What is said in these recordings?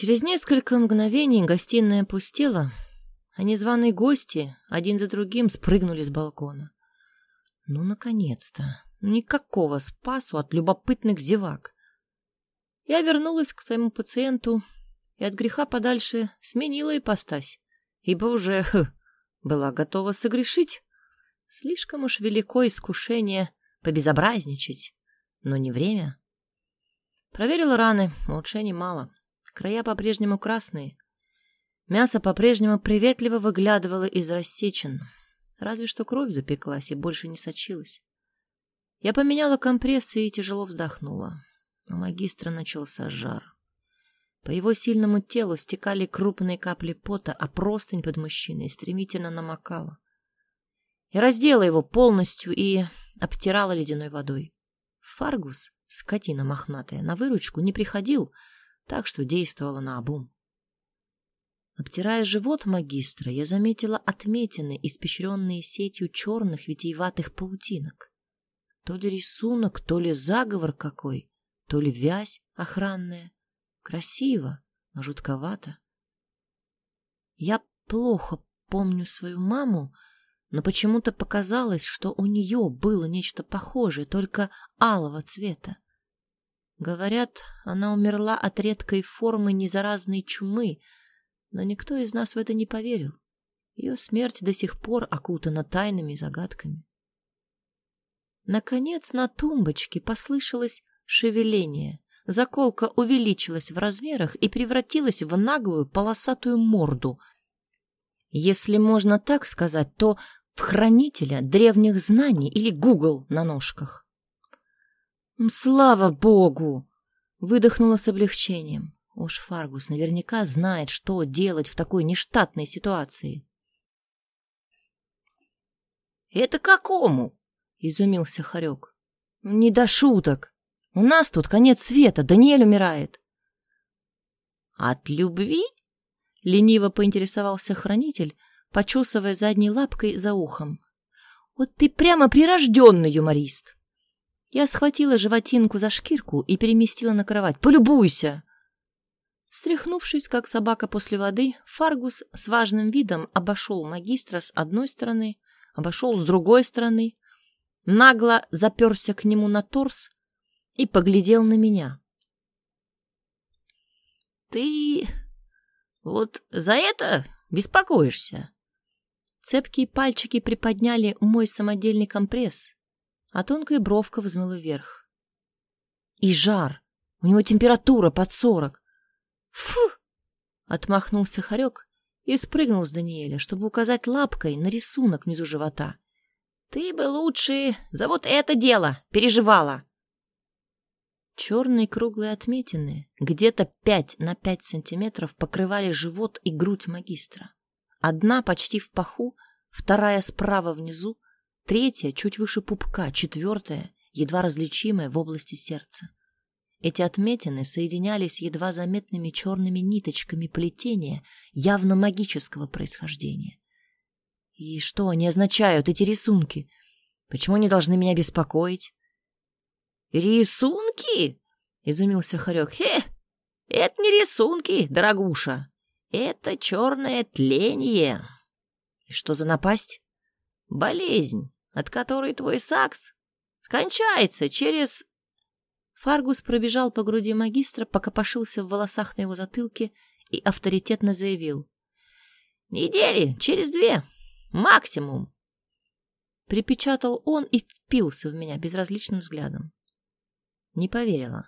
Через несколько мгновений гостиная пустела, а незваные гости один за другим спрыгнули с балкона. Ну, наконец-то! Никакого спасу от любопытных зевак. Я вернулась к своему пациенту и от греха подальше сменила ипостась, ибо уже хы, была готова согрешить. Слишком уж велико искушение побезобразничать, но не время. Проверила раны, улучшений мало. Края по-прежнему красные. Мясо по-прежнему приветливо выглядывало из рассечен. Разве что кровь запеклась и больше не сочилась. Я поменяла компрессы и тяжело вздохнула. У магистра начался жар. По его сильному телу стекали крупные капли пота, а простынь под мужчиной стремительно намокала. Я раздела его полностью и обтирала ледяной водой. Фаргус, скотина мохнатая, на выручку не приходил, так что действовала наобум. Обтирая живот магистра, я заметила отметины, испещренные сетью черных витиеватых паутинок. То ли рисунок, то ли заговор какой, то ли вязь охранная. Красиво, но жутковато. Я плохо помню свою маму, но почему-то показалось, что у нее было нечто похожее, только алого цвета. Говорят, она умерла от редкой формы незаразной чумы, но никто из нас в это не поверил. Ее смерть до сих пор окутана тайными загадками. Наконец на тумбочке послышалось шевеление. Заколка увеличилась в размерах и превратилась в наглую полосатую морду. Если можно так сказать, то в хранителя древних знаний или Гугл на ножках. «Слава богу!» — выдохнула с облегчением. Уж Фаргус наверняка знает, что делать в такой нештатной ситуации. «Это какому?» — изумился Харек. «Не до шуток. У нас тут конец света, Даниэль умирает». «От любви?» — лениво поинтересовался хранитель, почесывая задней лапкой за ухом. «Вот ты прямо прирожденный юморист!» Я схватила животинку за шкирку и переместила на кровать. «Полюбуйся!» Встряхнувшись, как собака после воды, Фаргус с важным видом обошел магистра с одной стороны, обошел с другой стороны, нагло заперся к нему на торс и поглядел на меня. «Ты вот за это беспокоишься?» Цепкие пальчики приподняли мой самодельный компресс, а тонкая бровка взмыла вверх. И жар. У него температура под сорок. Фу! Отмахнулся хорек и спрыгнул с Даниэля, чтобы указать лапкой на рисунок внизу живота. Ты бы лучше за вот это дело переживала. Черные круглые отметины, где-то пять на пять сантиметров, покрывали живот и грудь магистра. Одна почти в паху, вторая справа внизу, третья чуть выше пупка, четвертая едва различимая в области сердца. Эти отметины соединялись едва заметными черными ниточками плетения явно магического происхождения. И что они означают, эти рисунки? Почему они должны меня беспокоить? «Рисунки?» — изумился Хорек. «Хе! Это не рисунки, дорогуша. Это черное тление. И что за напасть? Болезнь, от которой твой сакс скончается через... Фаргус пробежал по груди магистра, покопошился в волосах на его затылке и авторитетно заявил. «Недели, через две, максимум!» Припечатал он и впился в меня безразличным взглядом. Не поверила.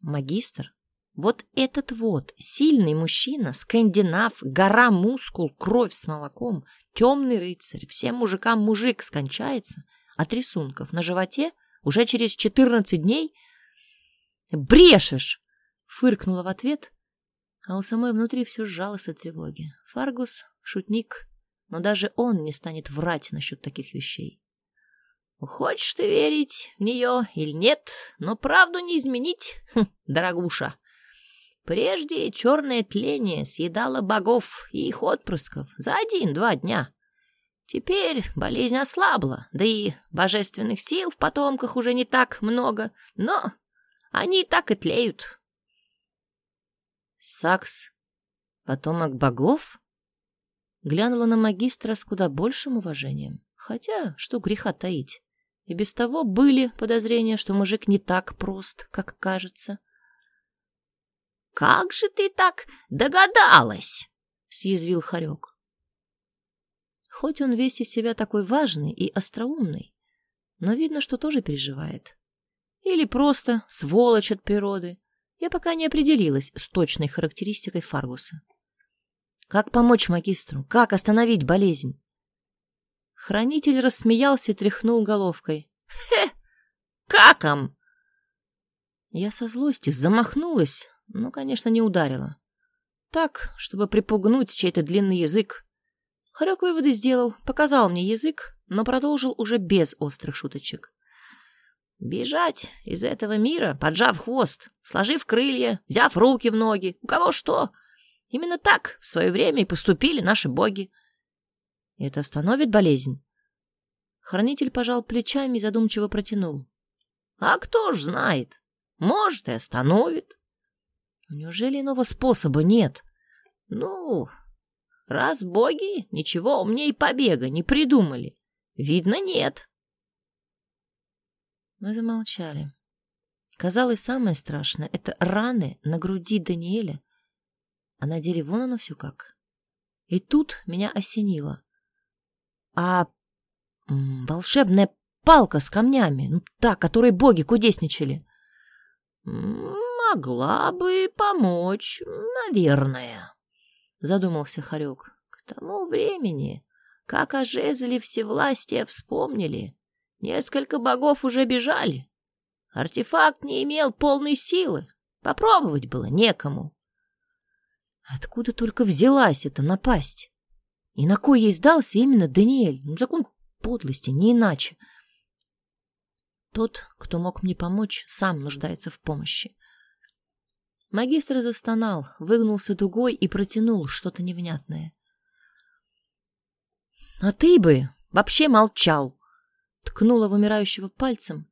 Магистр? Вот этот вот сильный мужчина, скандинав, гора мускул, кровь с молоком, темный рыцарь, всем мужикам мужик скончается от рисунков на животе уже через четырнадцать дней? Брешешь! Фыркнула в ответ, а у самой внутри все сжалось от тревоги. Фаргус — шутник, но даже он не станет врать насчет таких вещей. Хочешь ты верить в нее или нет, но правду не изменить, хм, дорогуша. Прежде черное тление съедало богов и их отпрысков за один-два дня. Теперь болезнь ослабла, да и божественных сил в потомках уже не так много, но они так и тлеют. Сакс — потомок богов? Глянула на магистра с куда большим уважением. Хотя, что греха таить. И без того были подозрения, что мужик не так прост, как кажется. «Как же ты так догадалась?» — съязвил Харек. Хоть он весь из себя такой важный и остроумный, но видно, что тоже переживает. Или просто сволочь от природы. Я пока не определилась с точной характеристикой Фаргуса. Как помочь магистру? Как остановить болезнь? Хранитель рассмеялся и тряхнул головкой. «Хе! Каком?» Я со злости замахнулась, но, конечно, не ударила. Так, чтобы припугнуть чей-то длинный язык. Хорек выводы сделал, показал мне язык, но продолжил уже без острых шуточек. Бежать из этого мира, поджав хвост, сложив крылья, взяв руки в ноги, у кого что. Именно так в свое время и поступили наши боги. Это остановит болезнь? Хранитель пожал плечами и задумчиво протянул. А кто ж знает? Может, и остановит. Неужели иного способа нет? Ну, раз боги ничего умнее побега не придумали, видно, нет. Мы замолчали. Казалось, самое страшное — это раны на груди Даниэля, а на деле вон оно все как. И тут меня осенило. А волшебная палка с камнями, ну, та, которой боги кудесничали. «Могла бы помочь, наверное», — задумался Харек. «К тому времени, как о жезле всевластия вспомнили, несколько богов уже бежали. Артефакт не имел полной силы, попробовать было некому». Откуда только взялась эта напасть? И на кой ей сдался именно Даниэль? Ну, закон подлости, не иначе. Тот, кто мог мне помочь, сам нуждается в помощи. Магистр застонал, выгнулся дугой и протянул что-то невнятное. — А ты бы вообще молчал! — ткнула в умирающего пальцем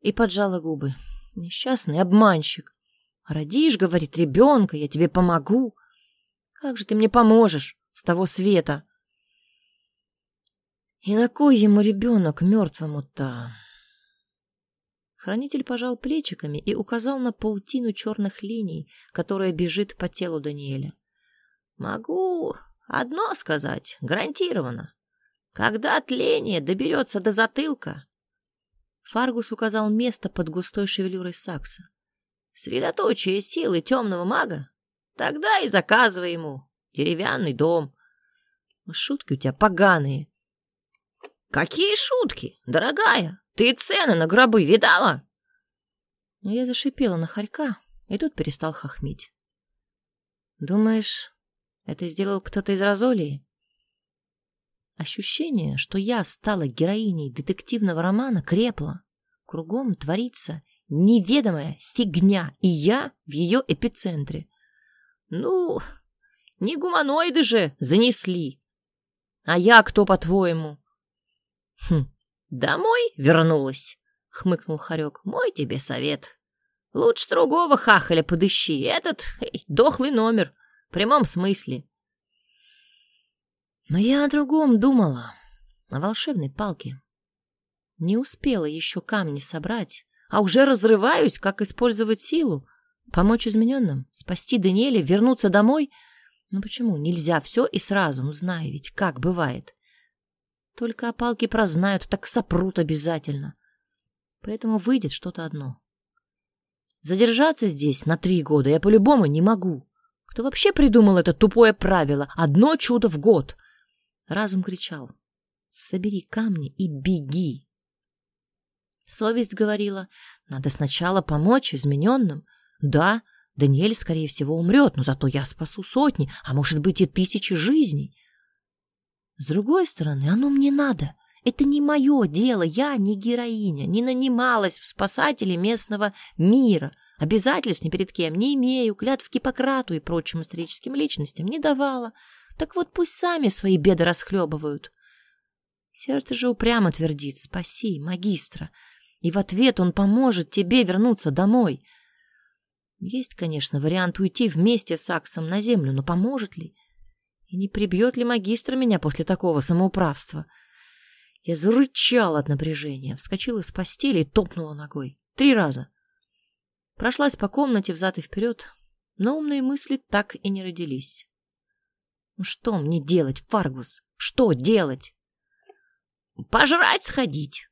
и поджала губы. Несчастный обманщик. Родишь, говорит, ребенка, я тебе помогу. Как же ты мне поможешь с того света? И на кой ему ребенок мертвому-то? Хранитель пожал плечиками и указал на паутину черных линий, которая бежит по телу Даниэля. «Могу одно сказать, гарантированно. Когда тление доберется до затылка...» Фаргус указал место под густой шевелюрой сакса. «Средоточие силы темного мага? Тогда и заказывай ему деревянный дом». «Шутки у тебя поганые». «Какие шутки, дорогая? Ты цены на гробы видала? Я зашипела на хорька, и тут перестал хохмить. Думаешь, это сделал кто-то из Розолии? Ощущение, что я стала героиней детективного романа, крепло. Кругом творится неведомая фигня, и я в ее эпицентре. Ну, не гуманоиды же занесли. А я кто, по-твоему? Хм, «Домой вернулась?» — хмыкнул Харек. «Мой тебе совет. Лучше другого хахаля подыщи. Этот эй, дохлый номер. В прямом смысле». Но я о другом думала. О волшебной палке. Не успела еще камни собрать, а уже разрываюсь, как использовать силу. Помочь измененным, спасти Даниэля, вернуться домой. Ну почему? Нельзя все и сразу, ну знаю ведь, как бывает. Только опалки прознают, так сопрут обязательно. Поэтому выйдет что-то одно. Задержаться здесь на три года я по-любому не могу. Кто вообще придумал это тупое правило? Одно чудо в год. Разум кричал. Собери камни и беги. Совесть говорила, надо сначала помочь измененным. Да, Даниэль, скорее всего, умрет, но зато я спасу сотни, а может быть и тысячи жизней. С другой стороны, оно мне надо. Это не мое дело, я не героиня, не нанималась в спасатели местного мира. Обязательств ни перед кем не имею, клятв Гиппократу и прочим историческим личностям не давала. Так вот пусть сами свои беды расхлебывают. Сердце же упрямо твердит «Спаси, магистра!» И в ответ он поможет тебе вернуться домой. Есть, конечно, вариант уйти вместе с Аксом на землю, но поможет ли? И не прибьет ли магистр меня после такого самоуправства? Я зарычала от напряжения, вскочила с постели и топнула ногой. Три раза. Прошлась по комнате взад и вперед, но умные мысли так и не родились. Ну что мне делать, Фаргус? Что делать? Пожрать сходить,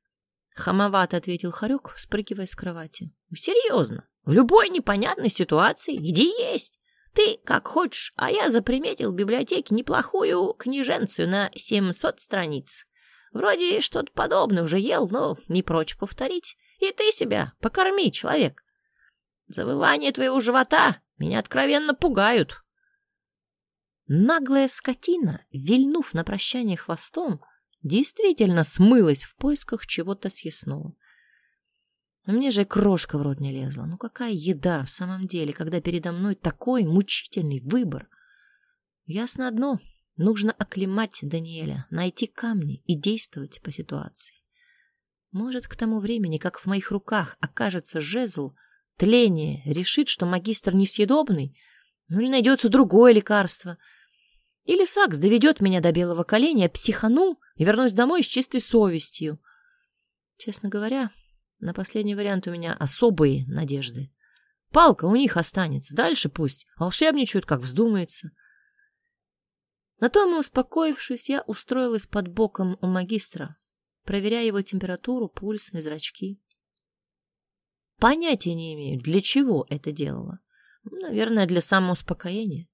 хамовато ответил Харек, спрыгивая с кровати. Серьезно, в любой непонятной ситуации иди есть. Ты как хочешь, а я заприметил в библиотеке неплохую книженцию на 700 страниц. Вроде что-то подобное уже ел, но не прочь повторить. И ты себя покорми, человек. Завывание твоего живота меня откровенно пугают. Наглая скотина, вильнув на прощание хвостом, действительно смылась в поисках чего-то съестного. Мне же крошка в рот не лезла. Ну какая еда в самом деле, когда передо мной такой мучительный выбор? Ясно одно. Нужно оклемать Даниэля, найти камни и действовать по ситуации. Может, к тому времени, как в моих руках окажется жезл, тление решит, что магистр несъедобный, ну или найдется другое лекарство. Или Сакс доведет меня до белого коленя, психану и вернусь домой с чистой совестью. Честно говоря, на последний вариант у меня особые надежды. Палка у них останется, дальше пусть волшебничают, как вздумается. На том и успокоившись, я устроилась под боком у магистра, проверяя его температуру, пульс и зрачки. Понятия не имею, для чего это делала. Наверное, для самоуспокоения.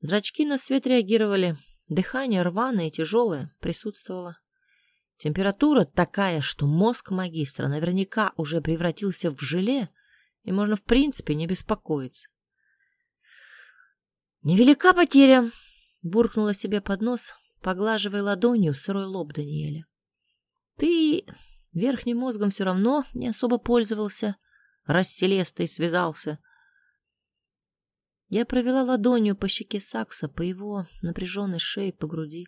Зрачки на свет реагировали, дыхание рваное и тяжелое присутствовало. Температура такая, что мозг магистра наверняка уже превратился в желе, и можно в принципе не беспокоиться. «Невелика потеря», — буркнула себе под нос, поглаживая ладонью сырой лоб Даниэля. «Ты верхним мозгом все равно не особо пользовался, раз Селестой связался». Я провела ладонью по щеке Сакса, по его напряженной шее, по груди.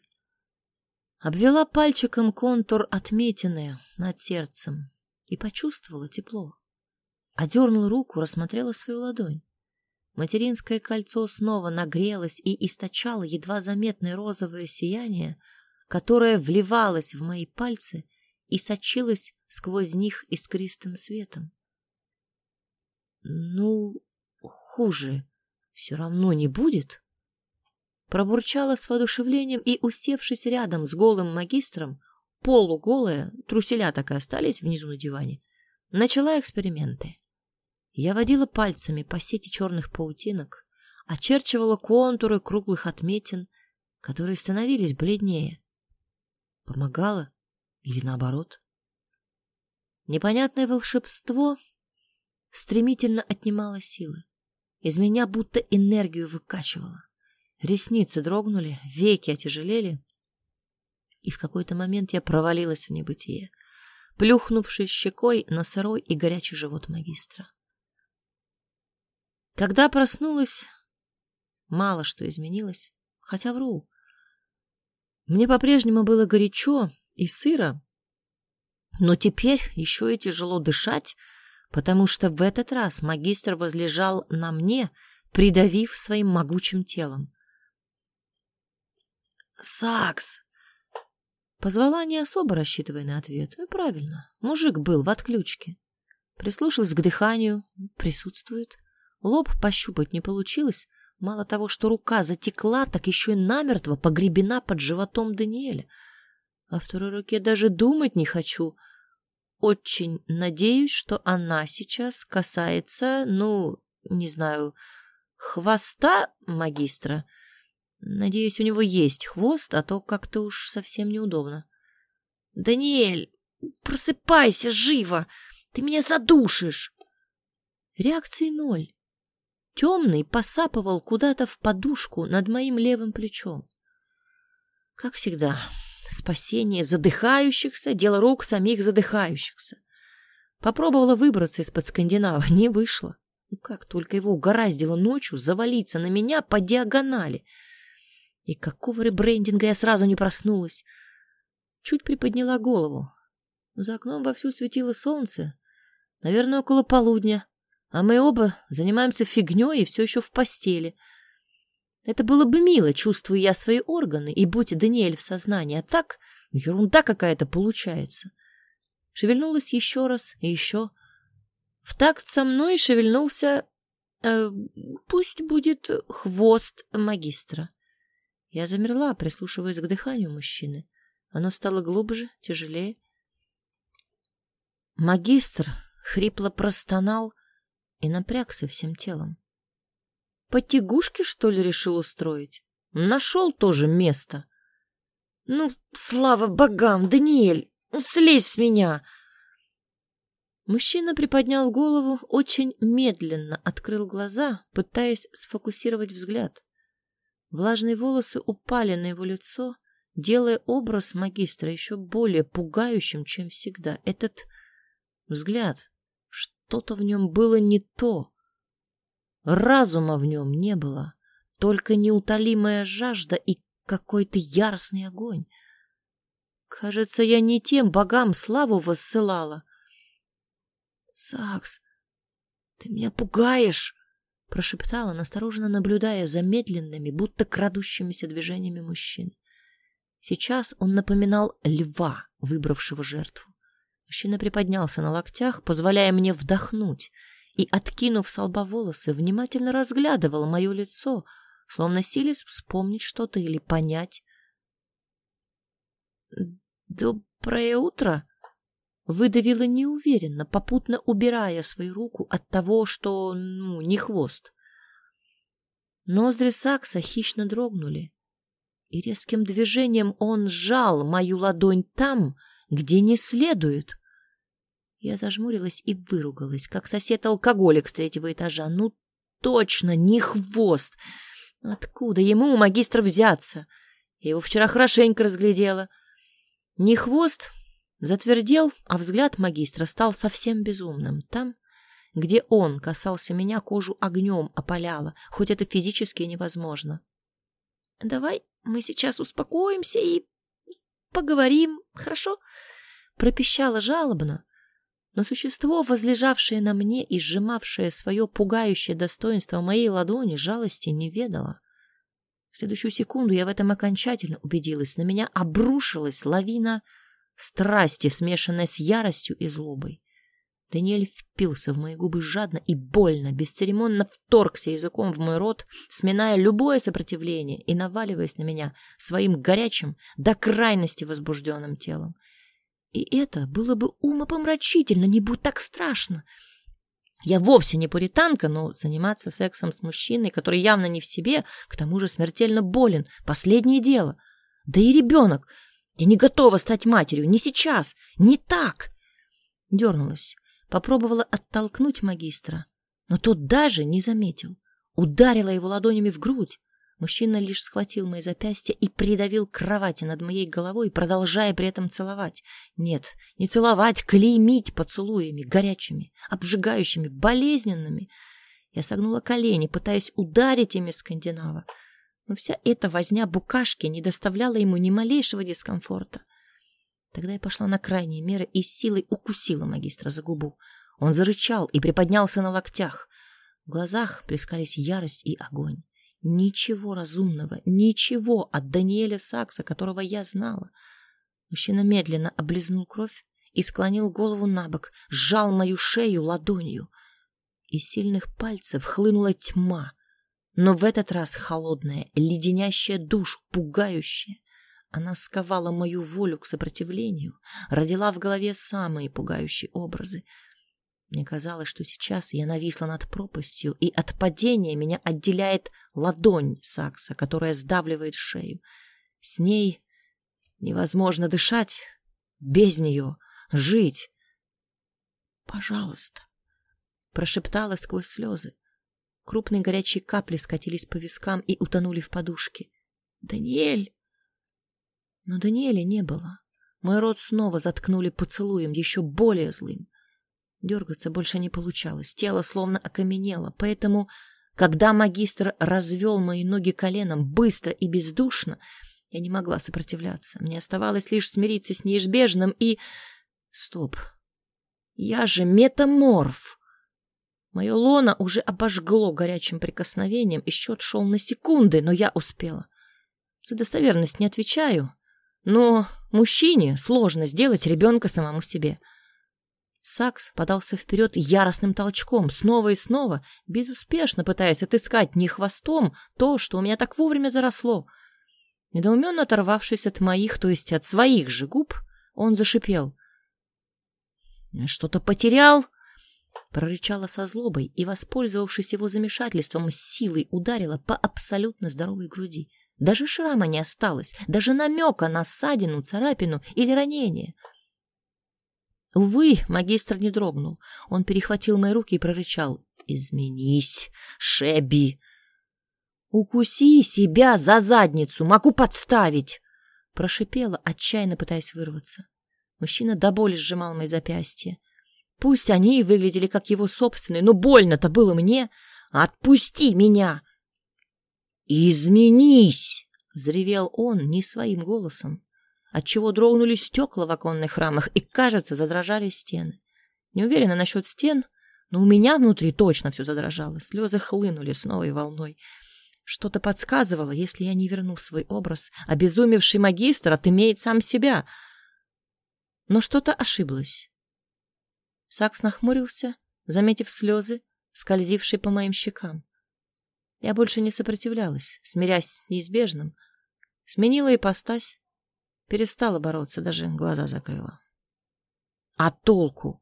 Обвела пальчиком контур отметины над сердцем и почувствовала тепло. Одернула руку, рассмотрела свою ладонь. Материнское кольцо снова нагрелось и источало едва заметное розовое сияние, которое вливалось в мои пальцы и сочилось сквозь них искристым светом. Ну, хуже все равно не будет. Пробурчала с воодушевлением и, усевшись рядом с голым магистром, полуголая, труселя так и остались внизу на диване, начала эксперименты. Я водила пальцами по сети черных паутинок, очерчивала контуры круглых отметин, которые становились бледнее. Помогала или наоборот? Непонятное волшебство стремительно отнимало силы. Из меня будто энергию выкачивало. Ресницы дрогнули, веки отяжелели, и в какой-то момент я провалилась в небытие, плюхнувшись щекой на сырой и горячий живот магистра. Когда проснулась, мало что изменилось, хотя вру. Мне по-прежнему было горячо и сыро, но теперь еще и тяжело дышать, потому что в этот раз магистр возлежал на мне, придавив своим могучим телом. «Сакс!» Позвала не особо, рассчитывая на ответ. И правильно, мужик был в отключке. Прислушалась к дыханию, присутствует. Лоб пощупать не получилось. Мало того, что рука затекла, так еще и намертво погребена под животом Даниэля. О второй руке даже думать не хочу. Очень надеюсь, что она сейчас касается, ну, не знаю, хвоста магистра — Надеюсь, у него есть хвост, а то как-то уж совсем неудобно. «Даниэль, просыпайся живо! Ты меня задушишь!» Реакции ноль. Темный посапывал куда-то в подушку над моим левым плечом. Как всегда, спасение задыхающихся — дело рук самих задыхающихся. Попробовала выбраться из-под Скандинава, не вышло. Ну как только его угораздило ночью завалиться на меня по диагонали — и какого ребрендинга я сразу не проснулась? Чуть приподняла голову. За окном вовсю светило солнце. Наверное, около полудня. а мы оба занимаемся фигней и все еще в постели. Это было бы мило, чувствую я свои органы, и будь Даниэль в сознании, а так ерунда какая-то получается. Шевельнулась еще раз и еще. В такт со мной шевельнулся, э, пусть будет хвост магистра. Я замерла, прислушиваясь к дыханию мужчины. Оно стало глубже, тяжелее. Магистр хрипло простонал и напрягся всем телом. Потягушки, что ли, решил устроить? Нашел тоже место. Ну, слава богам, Даниэль, слезь с меня! Мужчина приподнял голову, очень медленно открыл глаза, пытаясь сфокусировать взгляд. Влажные волосы упали на его лицо, делая образ магистра еще более пугающим, чем всегда. Этот взгляд, что-то в нем было не то. Разума в нем не было, только неутолимая жажда и какой-то яростный огонь. Кажется, я не тем богам славу воссылала. Сакс, ты меня пугаешь, прошептала, настороженно наблюдая за медленными, будто крадущимися движениями мужчины. Сейчас он напоминал льва, выбравшего жертву. Мужчина приподнялся на локтях, позволяя мне вдохнуть, и, откинув с лба волосы, внимательно разглядывал мое лицо, словно силясь вспомнить что-то или понять. «Доброе утро!» Выдавила неуверенно, попутно убирая свою руку от того, что, ну, не хвост. Ноздри Сакса хищно дрогнули, и резким движением он сжал мою ладонь там, где не следует. Я зажмурилась и выругалась, как сосед-алкоголик с третьего этажа. Ну, точно, не хвост! Откуда ему у магистра взяться? Я его вчера хорошенько разглядела. Не хвост, затвердел, а взгляд магистра стал совсем безумным. Там, где он касался меня, кожу огнем опаляло, хоть это физически невозможно. «Давай мы сейчас успокоимся и поговорим, хорошо?» Пропищала жалобно, но существо, возлежавшее на мне и сжимавшее свое пугающее достоинство моей ладони, жалости не ведало. В следующую секунду я в этом окончательно убедилась. На меня обрушилась лавина страсти, смешанная с яростью и злобой. Даниэль впился в мои губы жадно и больно, бесцеремонно вторгся языком в мой рот, сминая любое сопротивление и наваливаясь на меня своим горячим, до крайности возбужденным телом. И это было бы умопомрачительно, не будь так страшно. Я вовсе не пуританка, но заниматься сексом с мужчиной, который явно не в себе, к тому же смертельно болен, последнее дело. Да и ребенок. Я не готова стать матерью, не сейчас, не так. Дернулась, попробовала оттолкнуть магистра, но тот даже не заметил. Ударила его ладонями в грудь. Мужчина лишь схватил мои запястья и придавил кровати над моей головой, продолжая при этом целовать. Нет, не целовать, клеймить поцелуями, горячими, обжигающими, болезненными. Я согнула колени, пытаясь ударить ими скандинава. Но вся эта возня букашки не доставляла ему ни малейшего дискомфорта. Тогда я пошла на крайние меры и силой укусила магистра за губу. Он зарычал и приподнялся на локтях. В глазах плескались ярость и огонь. Ничего разумного, ничего от Даниэля Сакса, которого я знала. Мужчина медленно облизнул кровь и склонил голову на бок, сжал мою шею ладонью. Из сильных пальцев хлынула тьма, но в этот раз холодная, леденящая душ, пугающая. Она сковала мою волю к сопротивлению, родила в голове самые пугающие образы — мне казалось, что сейчас я нависла над пропастью, и от падения меня отделяет ладонь Сакса, которая сдавливает шею. С ней невозможно дышать, без нее жить. «Пожалуйста», — прошептала сквозь слезы. Крупные горячие капли скатились по вискам и утонули в подушке. «Даниэль!» Но Даниэля не было. Мой рот снова заткнули поцелуем, еще более злым. Дергаться больше не получалось, тело словно окаменело, поэтому, когда магистр развел мои ноги коленом быстро и бездушно, я не могла сопротивляться. Мне оставалось лишь смириться с неизбежным и... Стоп. Я же метаморф. Мое лоно уже обожгло горячим прикосновением, и счет шел на секунды, но я успела. За достоверность не отвечаю, но мужчине сложно сделать ребенка самому себе. Сакс подался вперед яростным толчком, снова и снова, безуспешно пытаясь отыскать не хвостом то, что у меня так вовремя заросло. Недоуменно оторвавшись от моих, то есть от своих же губ, он зашипел. «Что-то потерял?» Прорычала со злобой и, воспользовавшись его замешательством, силой ударила по абсолютно здоровой груди. Даже шрама не осталось, даже намека на ссадину, царапину или ранение. Увы, магистр не дрогнул. Он перехватил мои руки и прорычал. «Изменись, Шеби!» «Укуси себя за задницу, могу подставить!» Прошипела, отчаянно пытаясь вырваться. Мужчина до боли сжимал мои запястья. Пусть они и выглядели как его собственные, но больно-то было мне. Отпусти меня! Изменись! Взревел он не своим голосом, отчего дрогнули стекла в оконных рамах и, кажется, задрожали стены. Не уверена насчет стен, но у меня внутри точно все задрожало. Слезы хлынули с новой волной. Что-то подсказывало, если я не верну свой образ, обезумевший магистр отымеет сам себя. Но что-то ошиблось. Сакс нахмурился, заметив слезы, скользившие по моим щекам. Я больше не сопротивлялась, смирясь с неизбежным. Сменила ипостась, перестала бороться, даже глаза закрыла. А толку?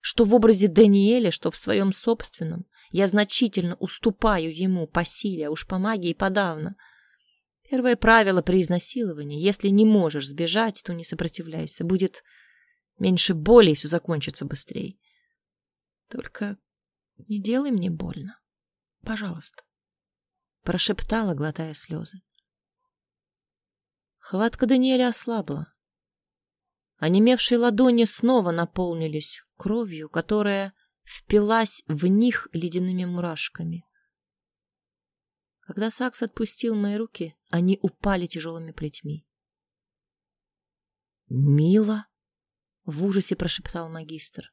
Что в образе Даниэля, что в своем собственном, я значительно уступаю ему по силе, а уж по магии подавно. Первое правило при изнасиловании — если не можешь сбежать, то не сопротивляйся. Будет Меньше боли, и все закончится быстрее. Только не делай мне больно. Пожалуйста. Прошептала, глотая слезы. Хватка Даниэля ослабла. Онемевшие ладони снова наполнились кровью, которая впилась в них ледяными мурашками. Когда Сакс отпустил мои руки, они упали тяжелыми плетьми. «Мила!» — в ужасе прошептал магистр.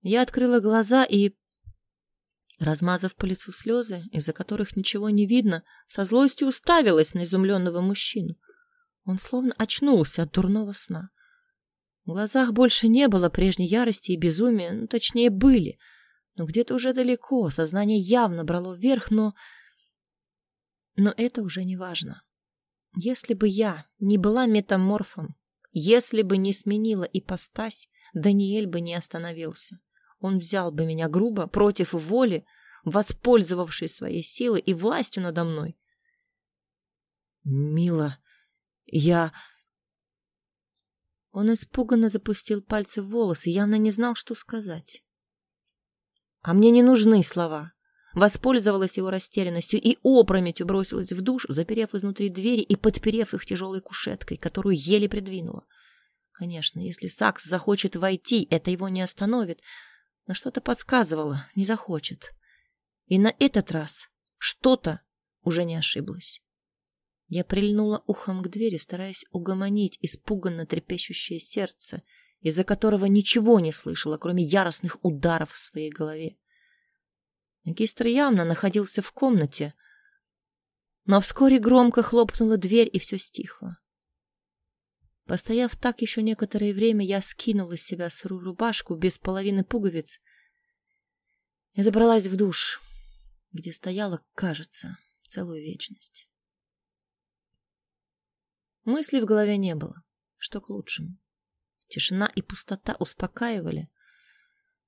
Я открыла глаза и, размазав по лицу слезы, из-за которых ничего не видно, со злостью уставилась на изумленного мужчину. Он словно очнулся от дурного сна. В глазах больше не было прежней ярости и безумия, ну, точнее, были, но где-то уже далеко, сознание явно брало вверх, но... Но это уже не важно. Если бы я не была метаморфом, если бы не сменила ипостась, Даниэль бы не остановился. Он взял бы меня грубо, против воли, воспользовавшись своей силой и властью надо мной. «Мила, я...» Он испуганно запустил пальцы в волосы, явно не знал, что сказать. А мне не нужны слова. Воспользовалась его растерянностью и опрометью бросилась в душ, заперев изнутри двери и подперев их тяжелой кушеткой, которую еле придвинула. Конечно, если Сакс захочет войти, это его не остановит, но что-то подсказывало, не захочет. И на этот раз что-то уже не ошиблось. Я прильнула ухом к двери, стараясь угомонить испуганно трепещущее сердце, из-за которого ничего не слышала, кроме яростных ударов в своей голове. Магистр явно находился в комнате, но вскоре громко хлопнула дверь, и все стихло. Постояв так еще некоторое время, я скинула с себя сырую рубашку без половины пуговиц и забралась в душ, где стояла, кажется, целую вечность. Мыслей в голове не было, что к лучшему. Тишина и пустота успокаивали,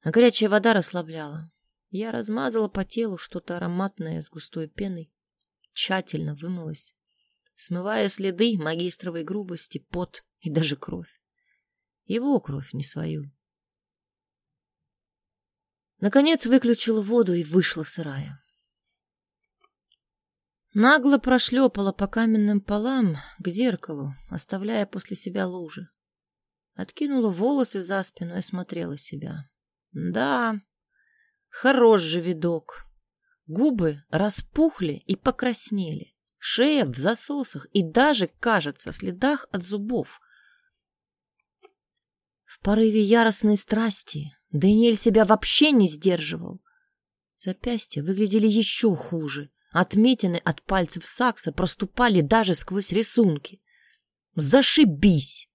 а горячая вода расслабляла. Я размазала по телу что-то ароматное с густой пеной, тщательно вымылась, смывая следы магистровой грубости, пот и даже кровь. Его кровь, не свою. Наконец выключила воду и вышла сырая. Нагло прошлепала по каменным полам к зеркалу, оставляя после себя лужи. Откинула волосы за спину и осмотрела себя. Да, Хорош же видок. Губы распухли и покраснели, шея в засосах и даже, кажется, следах от зубов. В порыве яростной страсти Даниэль себя вообще не сдерживал. Запястья выглядели еще хуже. Отметины от пальцев сакса проступали даже сквозь рисунки. Зашибись!